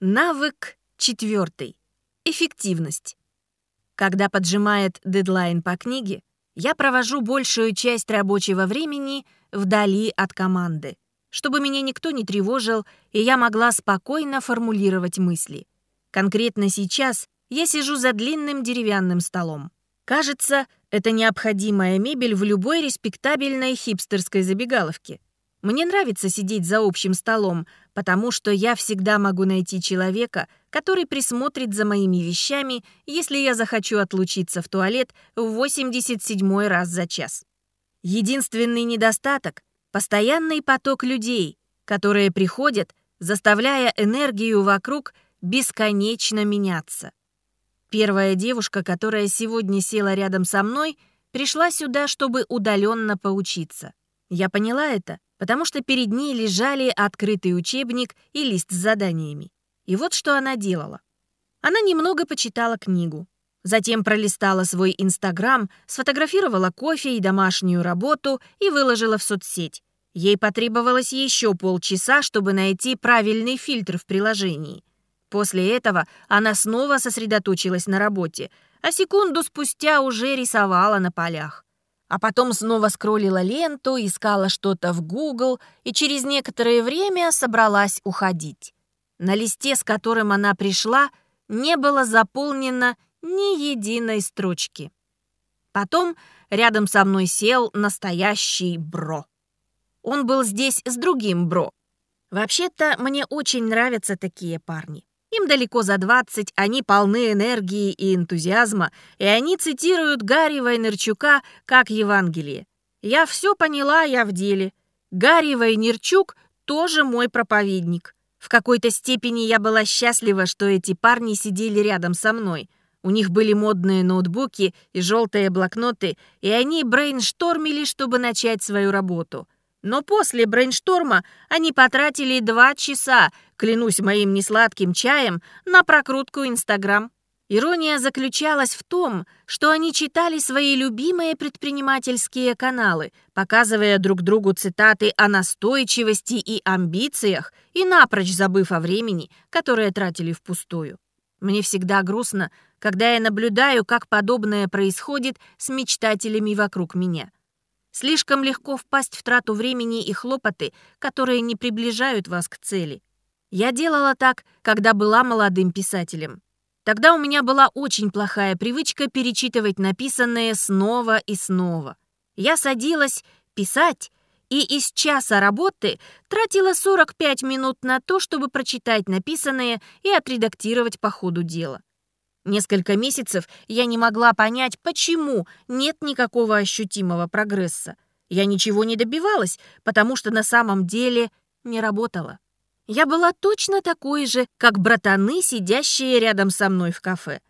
Навык четвертый. Эффективность. Когда поджимает дедлайн по книге, я провожу большую часть рабочего времени вдали от команды, чтобы меня никто не тревожил, и я могла спокойно формулировать мысли. Конкретно сейчас я сижу за длинным деревянным столом. Кажется, это необходимая мебель в любой респектабельной хипстерской забегаловке. Мне нравится сидеть за общим столом, потому что я всегда могу найти человека, который присмотрит за моими вещами, если я захочу отлучиться в туалет в 87 раз за час. Единственный недостаток — постоянный поток людей, которые приходят, заставляя энергию вокруг бесконечно меняться. Первая девушка, которая сегодня села рядом со мной, пришла сюда, чтобы удаленно поучиться. Я поняла это, потому что перед ней лежали открытый учебник и лист с заданиями. И вот что она делала. Она немного почитала книгу, затем пролистала свой Инстаграм, сфотографировала кофе и домашнюю работу и выложила в соцсеть. Ей потребовалось еще полчаса, чтобы найти правильный фильтр в приложении. После этого она снова сосредоточилась на работе, а секунду спустя уже рисовала на полях а потом снова скроллила ленту, искала что-то в Google и через некоторое время собралась уходить. На листе, с которым она пришла, не было заполнено ни единой строчки. Потом рядом со мной сел настоящий бро. Он был здесь с другим бро. Вообще-то мне очень нравятся такие парни. Им далеко за 20, они полны энергии и энтузиазма, и они цитируют Гарри Вайнерчука как Евангелие. «Я все поняла, я в деле. Гарри Вайнерчук тоже мой проповедник. В какой-то степени я была счастлива, что эти парни сидели рядом со мной. У них были модные ноутбуки и желтые блокноты, и они брейнштормили, чтобы начать свою работу. Но после брейншторма они потратили два часа, клянусь моим несладким чаем, на прокрутку Инстаграм. Ирония заключалась в том, что они читали свои любимые предпринимательские каналы, показывая друг другу цитаты о настойчивости и амбициях и напрочь забыв о времени, которое тратили впустую. Мне всегда грустно, когда я наблюдаю, как подобное происходит с мечтателями вокруг меня. Слишком легко впасть в трату времени и хлопоты, которые не приближают вас к цели. Я делала так, когда была молодым писателем. Тогда у меня была очень плохая привычка перечитывать написанное снова и снова. Я садилась писать, и из часа работы тратила 45 минут на то, чтобы прочитать написанное и отредактировать по ходу дела. Несколько месяцев я не могла понять, почему нет никакого ощутимого прогресса. Я ничего не добивалась, потому что на самом деле не работала. Я была точно такой же, как братаны, сидящие рядом со мной в кафе.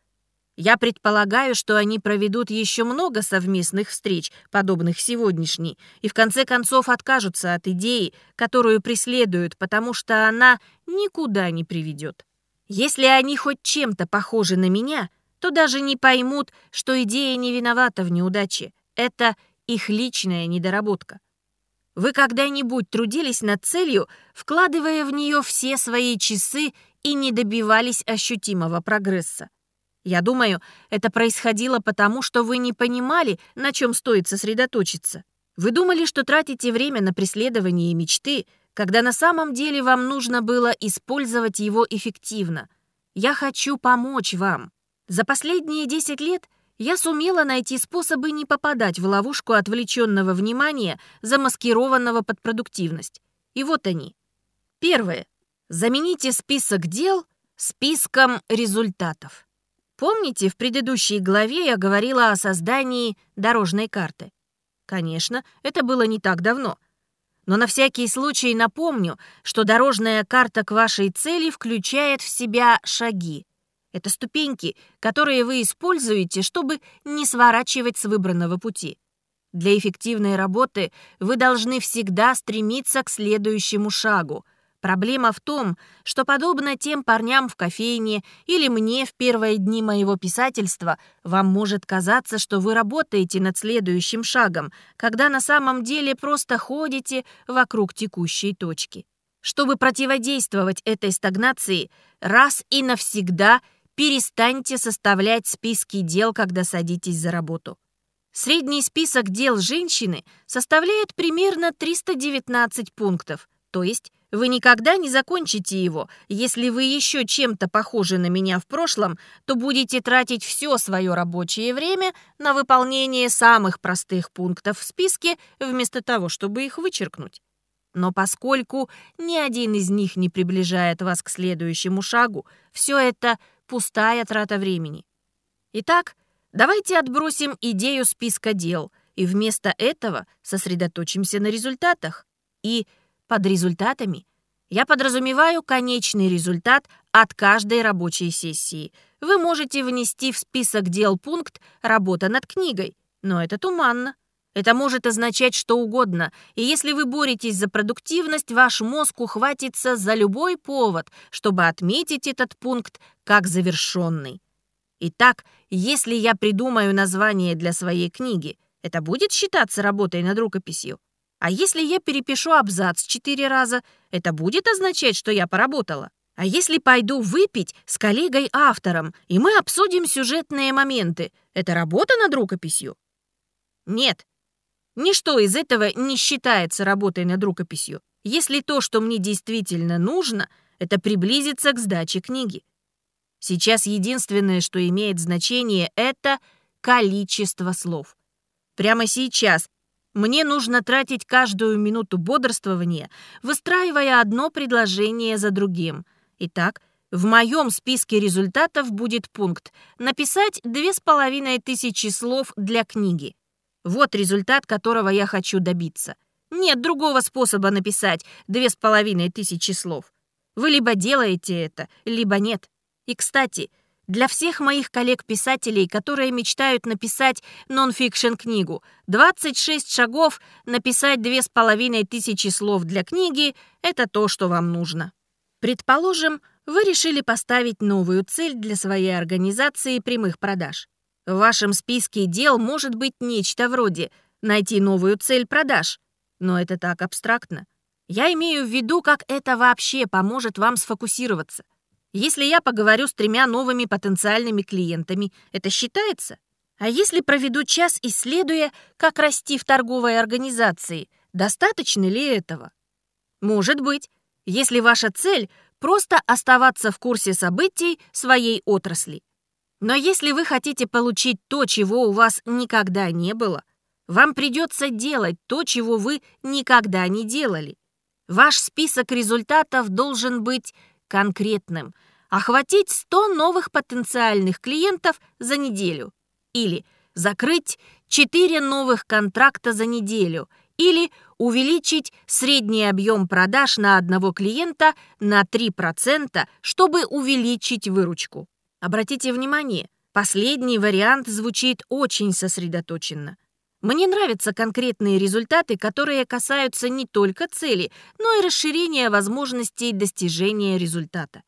Я предполагаю, что они проведут еще много совместных встреч, подобных сегодняшней, и в конце концов откажутся от идеи, которую преследуют, потому что она никуда не приведет. Если они хоть чем-то похожи на меня, то даже не поймут, что идея не виновата в неудаче. Это их личная недоработка. Вы когда-нибудь трудились над целью, вкладывая в нее все свои часы и не добивались ощутимого прогресса? Я думаю, это происходило потому, что вы не понимали, на чем стоит сосредоточиться. Вы думали, что тратите время на преследование мечты, когда на самом деле вам нужно было использовать его эффективно. Я хочу помочь вам. За последние 10 лет я сумела найти способы не попадать в ловушку отвлеченного внимания, замаскированного под продуктивность. И вот они. Первое. Замените список дел списком результатов. Помните, в предыдущей главе я говорила о создании дорожной карты? Конечно, это было не так давно. Но на всякий случай напомню, что дорожная карта к вашей цели включает в себя шаги. Это ступеньки, которые вы используете, чтобы не сворачивать с выбранного пути. Для эффективной работы вы должны всегда стремиться к следующему шагу, Проблема в том, что подобно тем парням в кофейне или мне в первые дни моего писательства, вам может казаться, что вы работаете над следующим шагом, когда на самом деле просто ходите вокруг текущей точки. Чтобы противодействовать этой стагнации, раз и навсегда перестаньте составлять списки дел, когда садитесь за работу. Средний список дел женщины составляет примерно 319 пунктов, то есть вы никогда не закончите его. Если вы еще чем-то похожи на меня в прошлом, то будете тратить все свое рабочее время на выполнение самых простых пунктов в списке, вместо того, чтобы их вычеркнуть. Но поскольку ни один из них не приближает вас к следующему шагу, все это пустая трата времени. Итак, давайте отбросим идею списка дел и вместо этого сосредоточимся на результатах и под результатами я подразумеваю конечный результат от каждой рабочей сессии. Вы можете внести в список дел пункт «Работа над книгой», но это туманно. Это может означать что угодно, и если вы боретесь за продуктивность, ваш мозг ухватится за любой повод, чтобы отметить этот пункт как завершенный. Итак, если я придумаю название для своей книги, это будет считаться работой над рукописью? А если я перепишу абзац четыре раза, это будет означать, что я поработала? А если пойду выпить с коллегой-автором, и мы обсудим сюжетные моменты, это работа над рукописью? Нет. Ничто из этого не считается работой над рукописью, если то, что мне действительно нужно, это приблизиться к сдаче книги. Сейчас единственное, что имеет значение, это количество слов. Прямо сейчас мне нужно тратить каждую минуту бодрствования, выстраивая одно предложение за другим. Итак, в моем списке результатов будет пункт «Написать две с половиной тысячи слов для книги». Вот результат, которого я хочу добиться. Нет другого способа написать две с половиной тысячи слов. Вы либо делаете это, либо нет. И, кстати, для всех моих коллег-писателей, которые мечтают написать нон-фикшн книгу, 26 шагов написать две с половиной тысячи слов для книги – это то, что вам нужно. Предположим, вы решили поставить новую цель для своей организации прямых продаж. В вашем списке дел может быть нечто вроде «найти новую цель продаж», но это так абстрактно. Я имею в виду, как это вообще поможет вам сфокусироваться. Если я поговорю с тремя новыми потенциальными клиентами, это считается? А если проведу час, исследуя, как расти в торговой организации, достаточно ли этого? Может быть, если ваша цель – просто оставаться в курсе событий своей отрасли. Но если вы хотите получить то, чего у вас никогда не было, вам придется делать то, чего вы никогда не делали. Ваш список результатов должен быть конкретным, охватить 100 новых потенциальных клиентов за неделю или закрыть 4 новых контракта за неделю или увеличить средний объем продаж на одного клиента на 3%, чтобы увеличить выручку. Обратите внимание, последний вариант звучит очень сосредоточенно. Мне нравятся конкретные результаты, которые касаются не только цели, но и расширения возможностей достижения результата.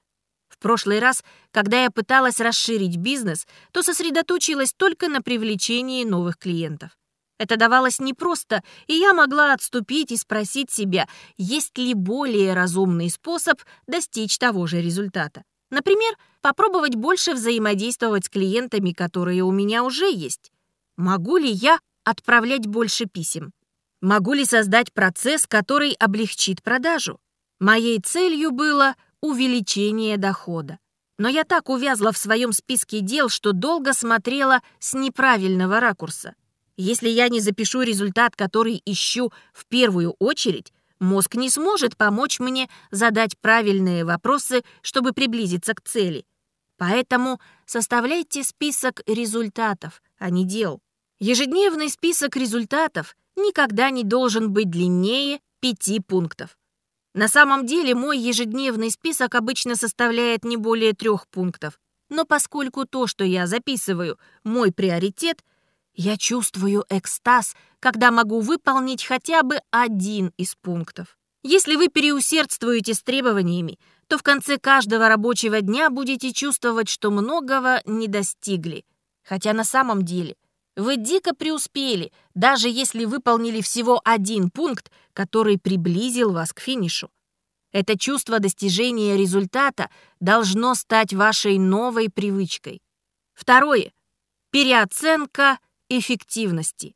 В прошлый раз, когда я пыталась расширить бизнес, то сосредоточилась только на привлечении новых клиентов. Это давалось непросто, и я могла отступить и спросить себя, есть ли более разумный способ достичь того же результата. Например, попробовать больше взаимодействовать с клиентами, которые у меня уже есть. Могу ли я отправлять больше писем? Могу ли создать процесс, который облегчит продажу? Моей целью было увеличение дохода. Но я так увязла в своем списке дел, что долго смотрела с неправильного ракурса. Если я не запишу результат, который ищу в первую очередь, мозг не сможет помочь мне задать правильные вопросы, чтобы приблизиться к цели. Поэтому составляйте список результатов, а не дел. Ежедневный список результатов никогда не должен быть длиннее пяти пунктов. На самом деле мой ежедневный список обычно составляет не более трех пунктов. Но поскольку то, что я записываю, мой приоритет, я чувствую экстаз, когда могу выполнить хотя бы один из пунктов. Если вы переусердствуете с требованиями, то в конце каждого рабочего дня будете чувствовать, что многого не достигли. Хотя на самом деле вы дико преуспели, даже если выполнили всего один пункт, который приблизил вас к финишу. Это чувство достижения результата должно стать вашей новой привычкой. Второе. Переоценка эффективности.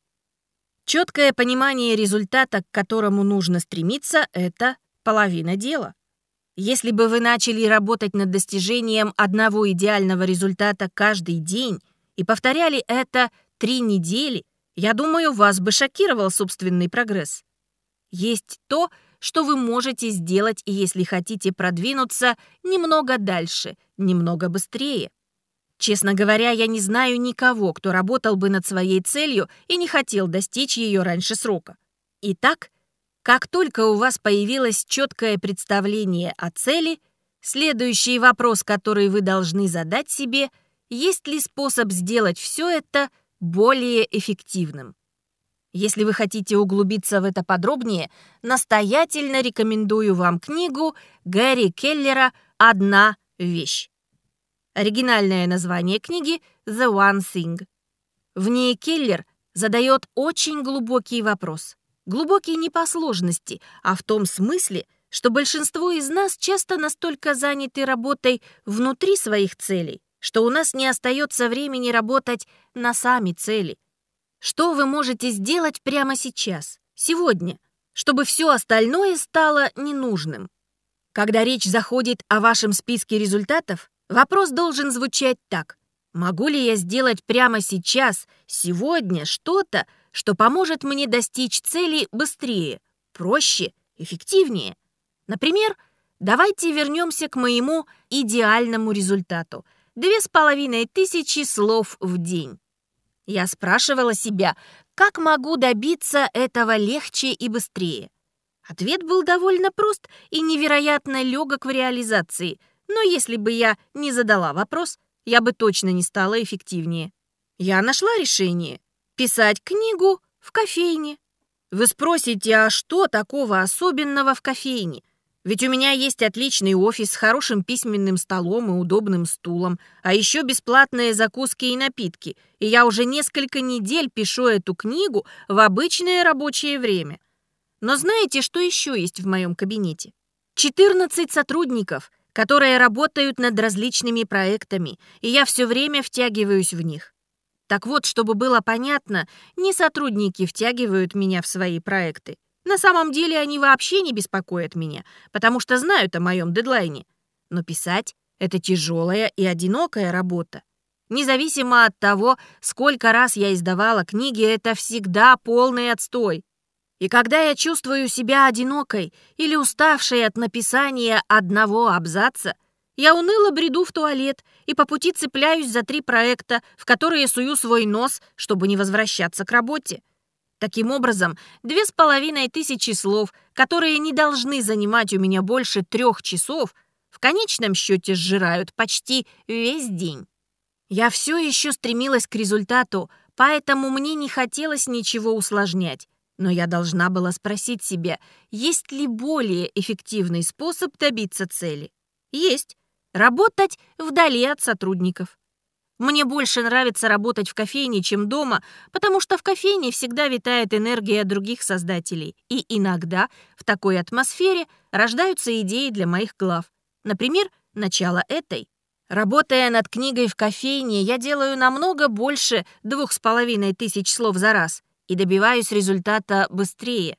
Четкое понимание результата, к которому нужно стремиться, это половина дела. Если бы вы начали работать над достижением одного идеального результата каждый день и повторяли это три недели, я думаю, вас бы шокировал собственный прогресс. Есть то, что вы можете сделать, если хотите продвинуться немного дальше, немного быстрее. Честно говоря, я не знаю никого, кто работал бы над своей целью и не хотел достичь ее раньше срока. Итак, как только у вас появилось четкое представление о цели, следующий вопрос, который вы должны задать себе, есть ли способ сделать все это более эффективным. Если вы хотите углубиться в это подробнее, настоятельно рекомендую вам книгу Гэри Келлера «Одна вещь». Оригинальное название книги «The One Thing». В ней Келлер задает очень глубокий вопрос. Глубокий не по сложности, а в том смысле, что большинство из нас часто настолько заняты работой внутри своих целей, что у нас не остается времени работать на сами цели. Что вы можете сделать прямо сейчас, сегодня, чтобы все остальное стало ненужным? Когда речь заходит о вашем списке результатов, Вопрос должен звучать так. Могу ли я сделать прямо сейчас, сегодня, что-то, что поможет мне достичь цели быстрее, проще, эффективнее? Например, давайте вернемся к моему идеальному результату. Две с половиной тысячи слов в день. Я спрашивала себя, как могу добиться этого легче и быстрее. Ответ был довольно прост и невероятно легок в реализации – но если бы я не задала вопрос, я бы точно не стала эффективнее. Я нашла решение – писать книгу в кофейне. Вы спросите, а что такого особенного в кофейне? Ведь у меня есть отличный офис с хорошим письменным столом и удобным стулом, а еще бесплатные закуски и напитки, и я уже несколько недель пишу эту книгу в обычное рабочее время. Но знаете, что еще есть в моем кабинете? 14 сотрудников – которые работают над различными проектами, и я все время втягиваюсь в них. Так вот, чтобы было понятно, не сотрудники втягивают меня в свои проекты. На самом деле они вообще не беспокоят меня, потому что знают о моем дедлайне. Но писать — это тяжелая и одинокая работа. Независимо от того, сколько раз я издавала книги, это всегда полный отстой. И когда я чувствую себя одинокой или уставшей от написания одного абзаца, я уныло бреду в туалет и по пути цепляюсь за три проекта, в которые сую свой нос, чтобы не возвращаться к работе. Таким образом, две с половиной тысячи слов, которые не должны занимать у меня больше трех часов, в конечном счете сжирают почти весь день. Я все еще стремилась к результату, поэтому мне не хотелось ничего усложнять. Но я должна была спросить себя, есть ли более эффективный способ добиться цели. Есть. Работать вдали от сотрудников. Мне больше нравится работать в кофейне, чем дома, потому что в кофейне всегда витает энергия других создателей, и иногда в такой атмосфере рождаются идеи для моих глав. Например, начало этой. Работая над книгой в кофейне, я делаю намного больше двух с половиной тысяч слов за раз и добиваюсь результата быстрее.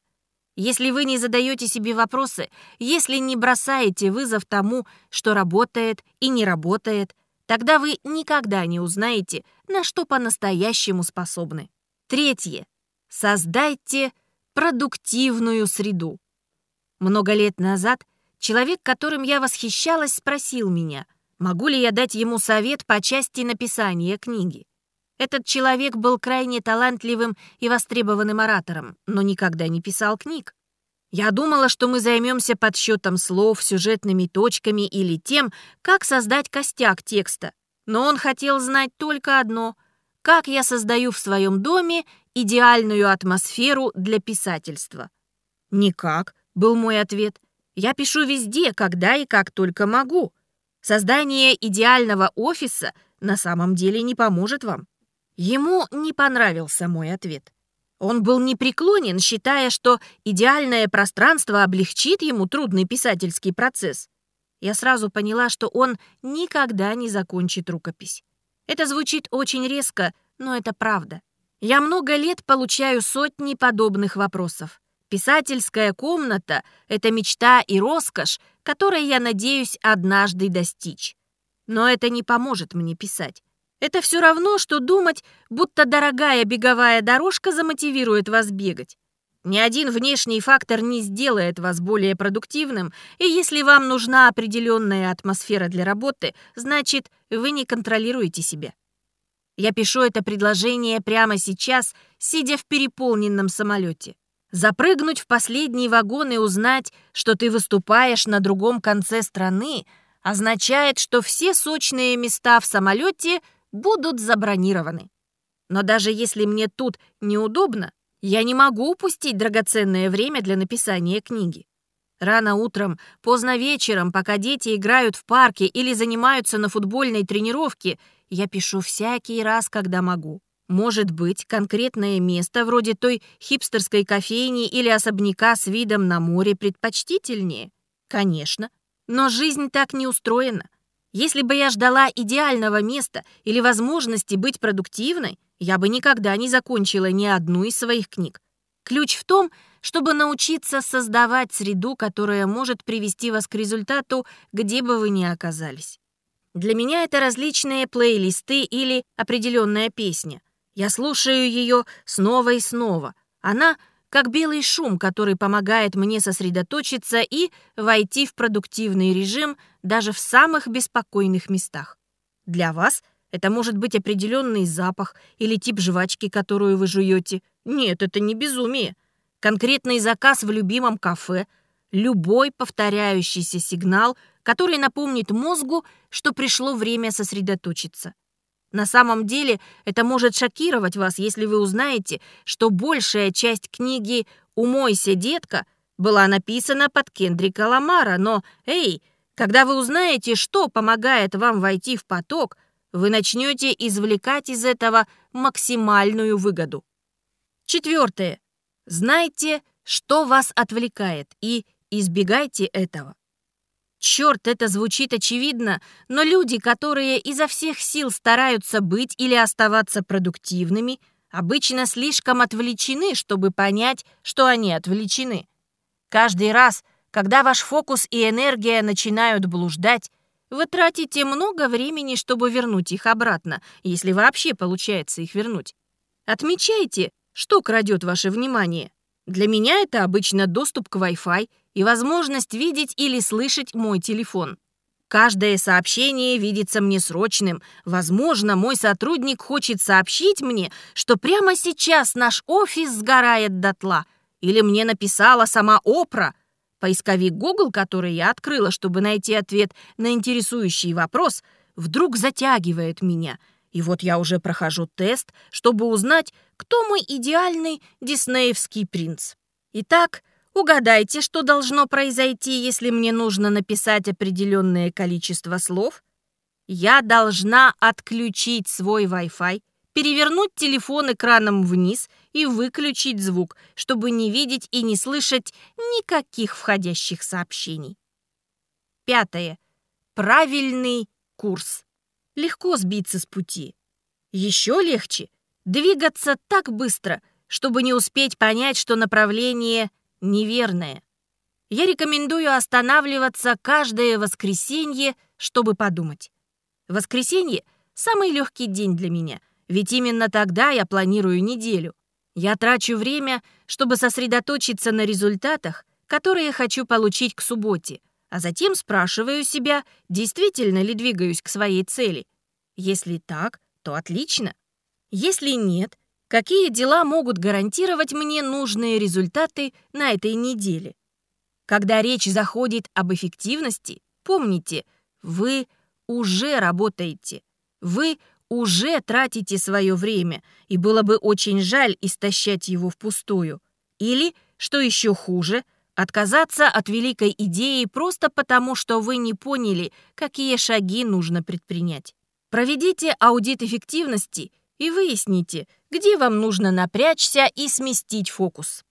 Если вы не задаете себе вопросы, если не бросаете вызов тому, что работает и не работает, тогда вы никогда не узнаете, на что по-настоящему способны. Третье. Создайте продуктивную среду. Много лет назад человек, которым я восхищалась, спросил меня, могу ли я дать ему совет по части написания книги. Этот человек был крайне талантливым и востребованным оратором, но никогда не писал книг. Я думала, что мы займемся подсчетом слов, сюжетными точками или тем, как создать костяк текста. Но он хотел знать только одно — как я создаю в своем доме идеальную атмосферу для писательства. «Никак», — был мой ответ. «Я пишу везде, когда и как только могу. Создание идеального офиса на самом деле не поможет вам. Ему не понравился мой ответ. Он был непреклонен, считая, что идеальное пространство облегчит ему трудный писательский процесс. Я сразу поняла, что он никогда не закончит рукопись. Это звучит очень резко, но это правда. Я много лет получаю сотни подобных вопросов. Писательская комната — это мечта и роскошь, которой я надеюсь однажды достичь. Но это не поможет мне писать. Это все равно, что думать, будто дорогая беговая дорожка замотивирует вас бегать. Ни один внешний фактор не сделает вас более продуктивным, и если вам нужна определенная атмосфера для работы, значит, вы не контролируете себя. Я пишу это предложение прямо сейчас, сидя в переполненном самолете. Запрыгнуть в последний вагон и узнать, что ты выступаешь на другом конце страны, означает, что все сочные места в самолете будут забронированы. Но даже если мне тут неудобно, я не могу упустить драгоценное время для написания книги. Рано утром, поздно вечером, пока дети играют в парке или занимаются на футбольной тренировке, я пишу всякий раз, когда могу. Может быть, конкретное место, вроде той хипстерской кофейни или особняка с видом на море, предпочтительнее? Конечно. Но жизнь так не устроена. Если бы я ждала идеального места или возможности быть продуктивной, я бы никогда не закончила ни одну из своих книг. Ключ в том, чтобы научиться создавать среду, которая может привести вас к результату, где бы вы ни оказались. Для меня это различные плейлисты или определенная песня — я слушаю ее снова и снова. Она как белый шум, который помогает мне сосредоточиться и войти в продуктивный режим даже в самых беспокойных местах. Для вас это может быть определенный запах или тип жвачки, которую вы жуете. Нет, это не безумие. Конкретный заказ в любимом кафе, любой повторяющийся сигнал, который напомнит мозгу, что пришло время сосредоточиться. На самом деле это может шокировать вас, если вы узнаете, что большая часть книги «Умойся, детка» была написана под Кендрика Ламара, но, эй, когда вы узнаете, что помогает вам войти в поток, вы начнете извлекать из этого максимальную выгоду. Четвертое. Знайте, что вас отвлекает, и избегайте этого. Черт, это звучит очевидно, но люди, которые изо всех сил стараются быть или оставаться продуктивными, обычно слишком отвлечены, чтобы понять, что они отвлечены. Каждый раз, когда ваш фокус и энергия начинают блуждать, вы тратите много времени, чтобы вернуть их обратно, если вообще получается их вернуть. Отмечайте, что крадет ваше внимание. Для меня это обычно доступ к Wi-Fi и возможность видеть или слышать мой телефон. Каждое сообщение видится мне срочным. Возможно, мой сотрудник хочет сообщить мне, что прямо сейчас наш офис сгорает дотла. Или мне написала сама Опра. Поисковик Google, который я открыла, чтобы найти ответ на интересующий вопрос, вдруг затягивает меня. И вот я уже прохожу тест, чтобы узнать, кто мой идеальный диснеевский принц. Итак, Угадайте, что должно произойти, если мне нужно написать определенное количество слов? Я должна отключить свой Wi-Fi, перевернуть телефон экраном вниз и выключить звук, чтобы не видеть и не слышать никаких входящих сообщений. Пятое. Правильный курс. Легко сбиться с пути. Еще легче двигаться так быстро, чтобы не успеть понять, что направление – неверное. Я рекомендую останавливаться каждое воскресенье, чтобы подумать. Воскресенье — самый легкий день для меня, ведь именно тогда я планирую неделю. Я трачу время, чтобы сосредоточиться на результатах, которые хочу получить к субботе, а затем спрашиваю себя, действительно ли двигаюсь к своей цели. Если так, то отлично. Если нет, Какие дела могут гарантировать мне нужные результаты на этой неделе? Когда речь заходит об эффективности, помните, вы уже работаете, вы уже тратите свое время, и было бы очень жаль истощать его впустую. Или, что еще хуже, отказаться от великой идеи просто потому, что вы не поняли, какие шаги нужно предпринять. Проведите аудит эффективности и выясните, где вам нужно напрячься и сместить фокус.